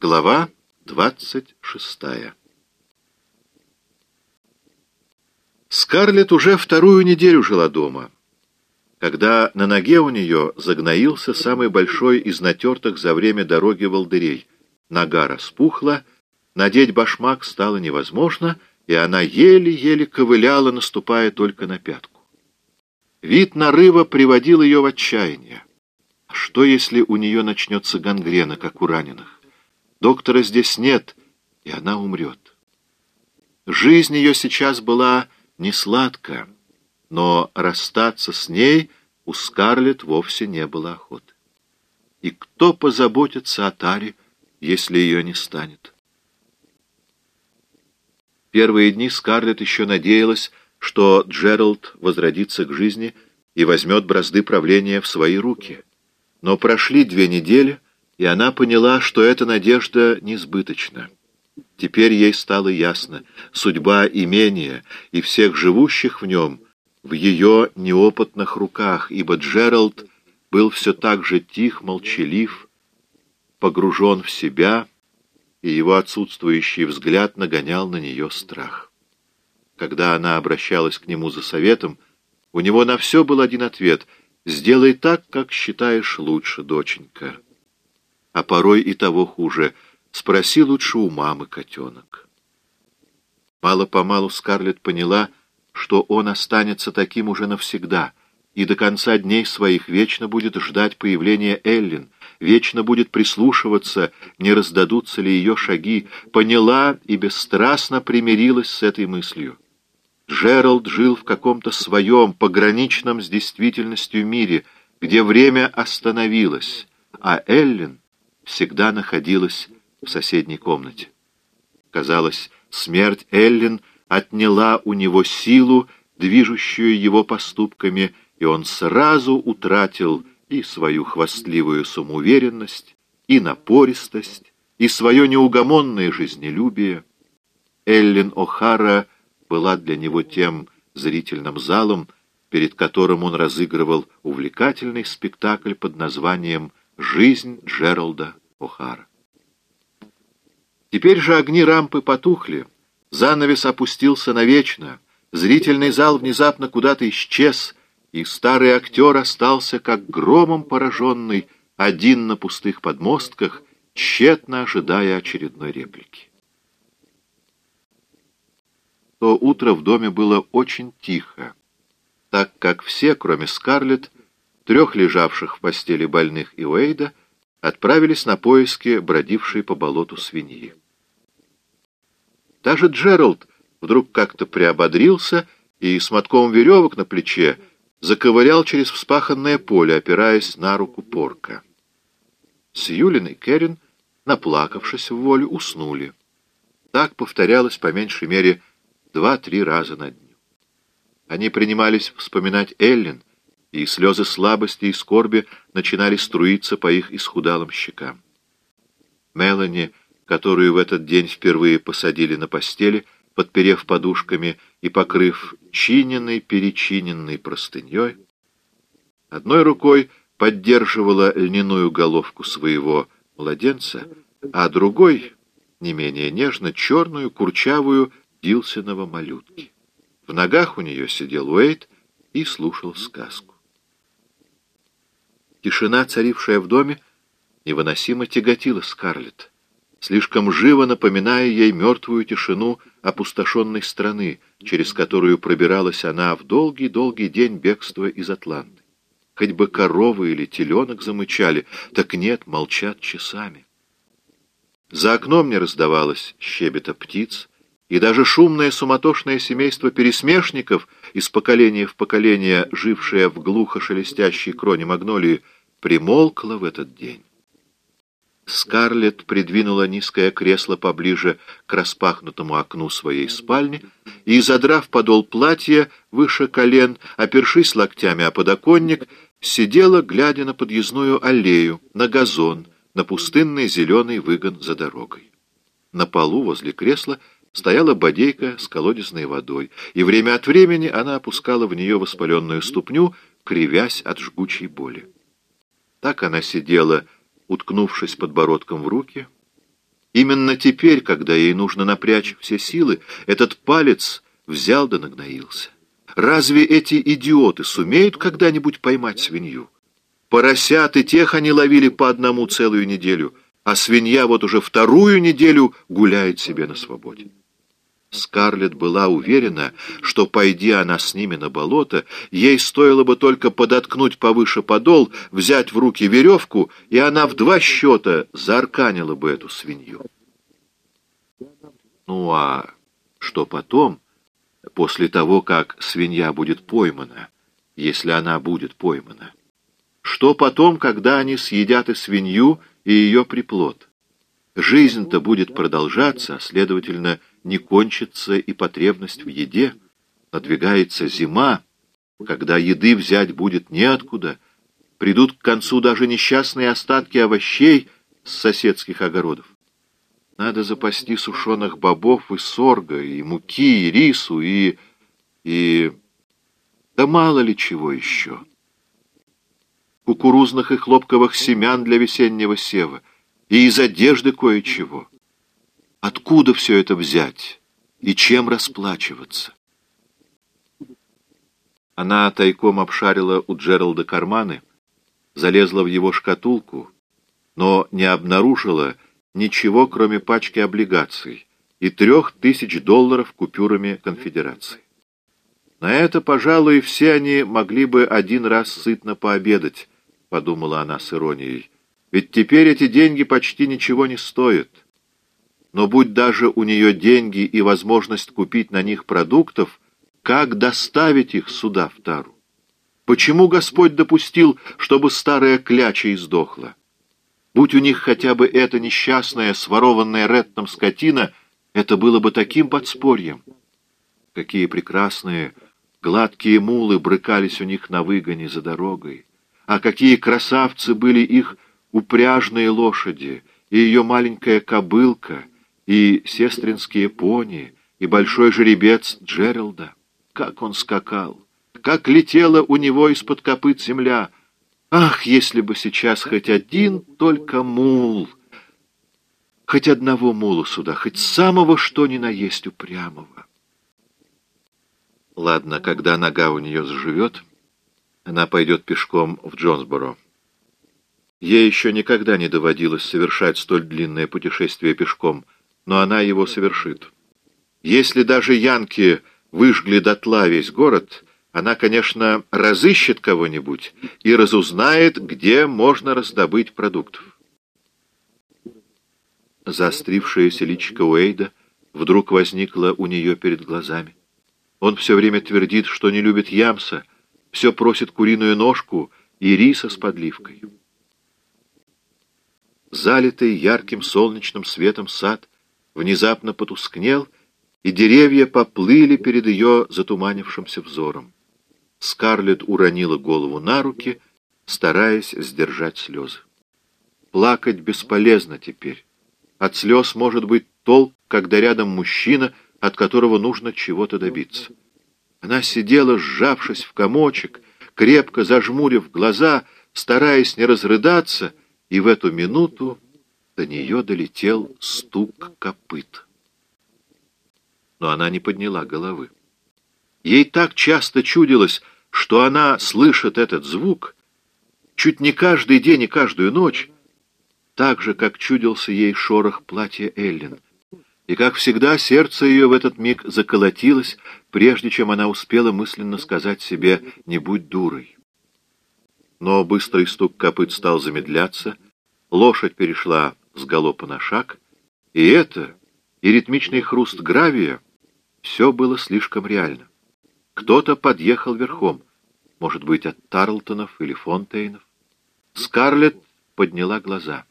Глава двадцать шестая Скарлетт уже вторую неделю жила дома, когда на ноге у нее загноился самый большой из натертых за время дороги волдырей. Нога распухла, надеть башмак стало невозможно, и она еле-еле ковыляла, наступая только на пятку. Вид нарыва приводил ее в отчаяние. А что, если у нее начнется гангрена, как у раненых? Доктора здесь нет, и она умрет. Жизнь ее сейчас была не сладкая, но расстаться с ней у Скарлетт вовсе не было охоты. И кто позаботится о Таре, если ее не станет? Первые дни Скарлетт еще надеялась, что Джеральд возродится к жизни и возьмет бразды правления в свои руки. Но прошли две недели — и она поняла, что эта надежда несбыточна. Теперь ей стало ясно, судьба имения и всех живущих в нем в ее неопытных руках, ибо Джеральд был все так же тих, молчалив, погружен в себя, и его отсутствующий взгляд нагонял на нее страх. Когда она обращалась к нему за советом, у него на все был один ответ — «Сделай так, как считаешь лучше, доченька» порой и того хуже. Спроси лучше у мамы, котенок. Мало-помалу Скарлетт поняла, что он останется таким уже навсегда, и до конца дней своих вечно будет ждать появления Эллин, вечно будет прислушиваться, не раздадутся ли ее шаги, поняла и бесстрастно примирилась с этой мыслью. Джеральд жил в каком-то своем, пограничном с действительностью мире, где время остановилось, а Эллин всегда находилась в соседней комнате. Казалось, смерть Эллин отняла у него силу, движущую его поступками, и он сразу утратил и свою хвастливую самоуверенность, и напористость, и свое неугомонное жизнелюбие. Эллин О'Хара была для него тем зрительным залом, перед которым он разыгрывал увлекательный спектакль под названием Жизнь Джералда О'Хара. Теперь же огни рампы потухли, занавес опустился навечно, зрительный зал внезапно куда-то исчез, и старый актер остался как громом пораженный, один на пустых подмостках, тщетно ожидая очередной реплики. То утро в доме было очень тихо, так как все, кроме Скарлетт, трех лежавших в постели больных и Уэйда, отправились на поиски бродившей по болоту свиньи. Даже Джеральд вдруг как-то приободрился и с мотком веревок на плече заковырял через вспаханное поле, опираясь на руку порка. Сьюлин и Керрин, наплакавшись в волю, уснули. Так повторялось по меньшей мере два-три раза на дню. Они принимались вспоминать Эллен, и слезы слабости и скорби начинали струиться по их исхудалым щекам. Мелани, которую в этот день впервые посадили на постели, подперев подушками и покрыв чиненной-перечиненной простыней, одной рукой поддерживала льняную головку своего младенца, а другой, не менее нежно, черную, курчавую Дилсинова малютки. В ногах у нее сидел Уэйт и слушал сказку. Тишина, царившая в доме, невыносимо тяготила Скарлетт, слишком живо напоминая ей мертвую тишину опустошенной страны, через которую пробиралась она в долгий-долгий день бегства из Атланты. Хоть бы коровы или теленок замычали, так нет, молчат часами. За окном не раздавалось щебета птиц, и даже шумное суматошное семейство пересмешников, из поколения в поколение жившее в глухо шелестящей кроне магнолии, примолкло в этот день. Скарлетт придвинула низкое кресло поближе к распахнутому окну своей спальни и, задрав подол платья выше колен, опершись локтями о подоконник, сидела, глядя на подъездную аллею, на газон, на пустынный зеленый выгон за дорогой. На полу возле кресла стояла бодейка с колодезной водой, и время от времени она опускала в нее воспаленную ступню, кривясь от жгучей боли. Так она сидела, уткнувшись подбородком в руки, Именно теперь, когда ей нужно напрячь все силы, этот палец взял да нагноился. Разве эти идиоты сумеют когда-нибудь поймать свинью? Поросят и тех они ловили по одному целую неделю, а свинья вот уже вторую неделю гуляет себе на свободе. Скарлетт была уверена, что, пойди она с ними на болото, ей стоило бы только подоткнуть повыше подол, взять в руки веревку, и она в два счета заарканила бы эту свинью. Ну а что потом, после того, как свинья будет поймана, если она будет поймана? Что потом, когда они съедят и свинью, и ее приплод? Жизнь-то будет продолжаться, а, следовательно, не кончится и потребность в еде. Надвигается зима, когда еды взять будет неоткуда. Придут к концу даже несчастные остатки овощей с соседских огородов. Надо запасти сушеных бобов и сорга, и муки, и рису, и... и... да мало ли чего еще. Кукурузных и хлопковых семян для весеннего сева — и из одежды кое-чего. Откуда все это взять и чем расплачиваться? Она тайком обшарила у Джералда карманы, залезла в его шкатулку, но не обнаружила ничего, кроме пачки облигаций и трех тысяч долларов купюрами конфедерации. На это, пожалуй, все они могли бы один раз сытно пообедать, подумала она с иронией, ведь теперь эти деньги почти ничего не стоят. Но будь даже у нее деньги и возможность купить на них продуктов, как доставить их сюда, в Тару? Почему Господь допустил, чтобы старая кляча издохла? Будь у них хотя бы эта несчастная, сворованная Реттом скотина, это было бы таким подспорьем. Какие прекрасные, гладкие мулы брыкались у них на выгоне за дорогой, а какие красавцы были их упряжные лошади, и ее маленькая кобылка, и сестринские пони, и большой жеребец Джералда. Как он скакал! Как летела у него из-под копыт земля! Ах, если бы сейчас хоть один только мул! Хоть одного мула сюда, хоть самого что ни на есть упрямого. Ладно, когда нога у нее заживет, она пойдет пешком в Джонсборо. Ей еще никогда не доводилось совершать столь длинное путешествие пешком, но она его совершит. Если даже янки выжгли дотла весь город, она, конечно, разыщет кого-нибудь и разузнает, где можно раздобыть продуктов. Заострившаяся личико Уэйда вдруг возникла у нее перед глазами. Он все время твердит, что не любит ямса, все просит куриную ножку и риса с подливкой. Залитый ярким солнечным светом сад внезапно потускнел, и деревья поплыли перед ее затуманившимся взором. Скарлетт уронила голову на руки, стараясь сдержать слезы. Плакать бесполезно теперь. От слез может быть толк, когда рядом мужчина, от которого нужно чего-то добиться. Она сидела, сжавшись в комочек, крепко зажмурив глаза, стараясь не разрыдаться, и в эту минуту до нее долетел стук копыт. Но она не подняла головы. Ей так часто чудилось, что она слышит этот звук, чуть не каждый день и каждую ночь, так же, как чудился ей шорох платья Эллен. И, как всегда, сердце ее в этот миг заколотилось, прежде чем она успела мысленно сказать себе «не будь дурой». Но быстрый стук копыт стал замедляться, лошадь перешла с галопа на шаг, и это, и ритмичный хруст гравия, все было слишком реально. Кто-то подъехал верхом, может быть, от Тарлтонов или Фонтейнов. Скарлетт подняла глаза.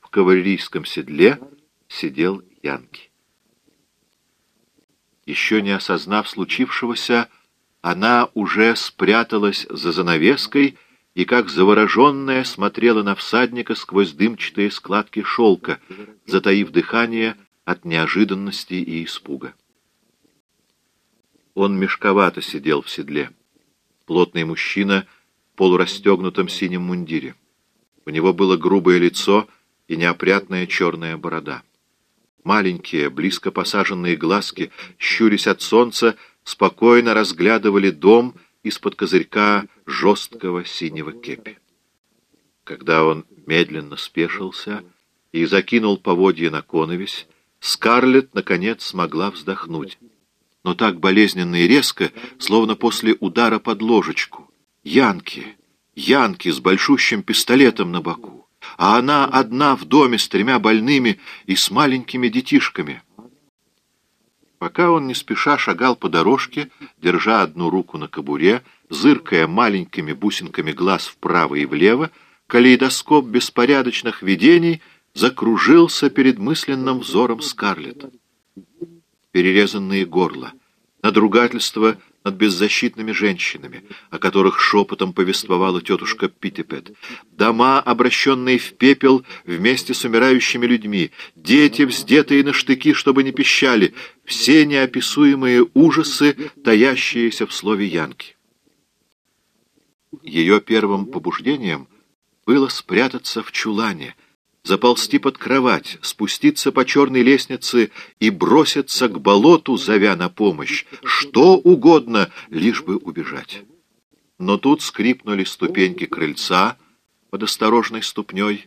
В кавалерийском седле сидел Янки. Еще не осознав случившегося, она уже спряталась за занавеской и, как завороженная, смотрела на всадника сквозь дымчатые складки шелка, затаив дыхание от неожиданности и испуга. Он мешковато сидел в седле. Плотный мужчина в полурастегнутом синем мундире. У него было грубое лицо и неопрятная черная борода. Маленькие, близко посаженные глазки, щурясь от солнца, спокойно разглядывали дом из-под козырька жесткого синего кепи. Когда он медленно спешился и закинул поводья на коновесь, Скарлетт, наконец, смогла вздохнуть. Но так болезненно и резко, словно после удара под ложечку. Янки, Янки с большущим пистолетом на боку, а она одна в доме с тремя больными и с маленькими детишками. Пока он не спеша шагал по дорожке, держа одну руку на кобуре, зыркая маленькими бусинками глаз вправо и влево, калейдоскоп беспорядочных видений закружился перед мысленным взором Скарлетт. Перерезанные горла, надругательство над беззащитными женщинами, о которых шепотом повествовала тетушка Питтипет, дома, обращенные в пепел вместе с умирающими людьми, дети, вздетые на штыки, чтобы не пищали, все неописуемые ужасы, таящиеся в слове Янки. Ее первым побуждением было спрятаться в чулане — заползти под кровать, спуститься по черной лестнице и броситься к болоту, зовя на помощь, что угодно, лишь бы убежать. Но тут скрипнули ступеньки крыльца под осторожной ступней.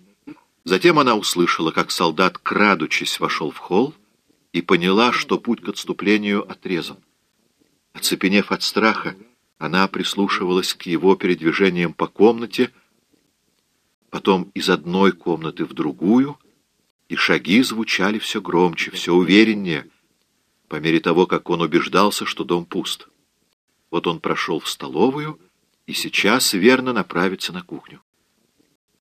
Затем она услышала, как солдат, крадучись, вошел в холл и поняла, что путь к отступлению отрезан. Оцепенев от страха, она прислушивалась к его передвижениям по комнате, потом из одной комнаты в другую, и шаги звучали все громче, все увереннее, по мере того, как он убеждался, что дом пуст. Вот он прошел в столовую и сейчас верно направится на кухню.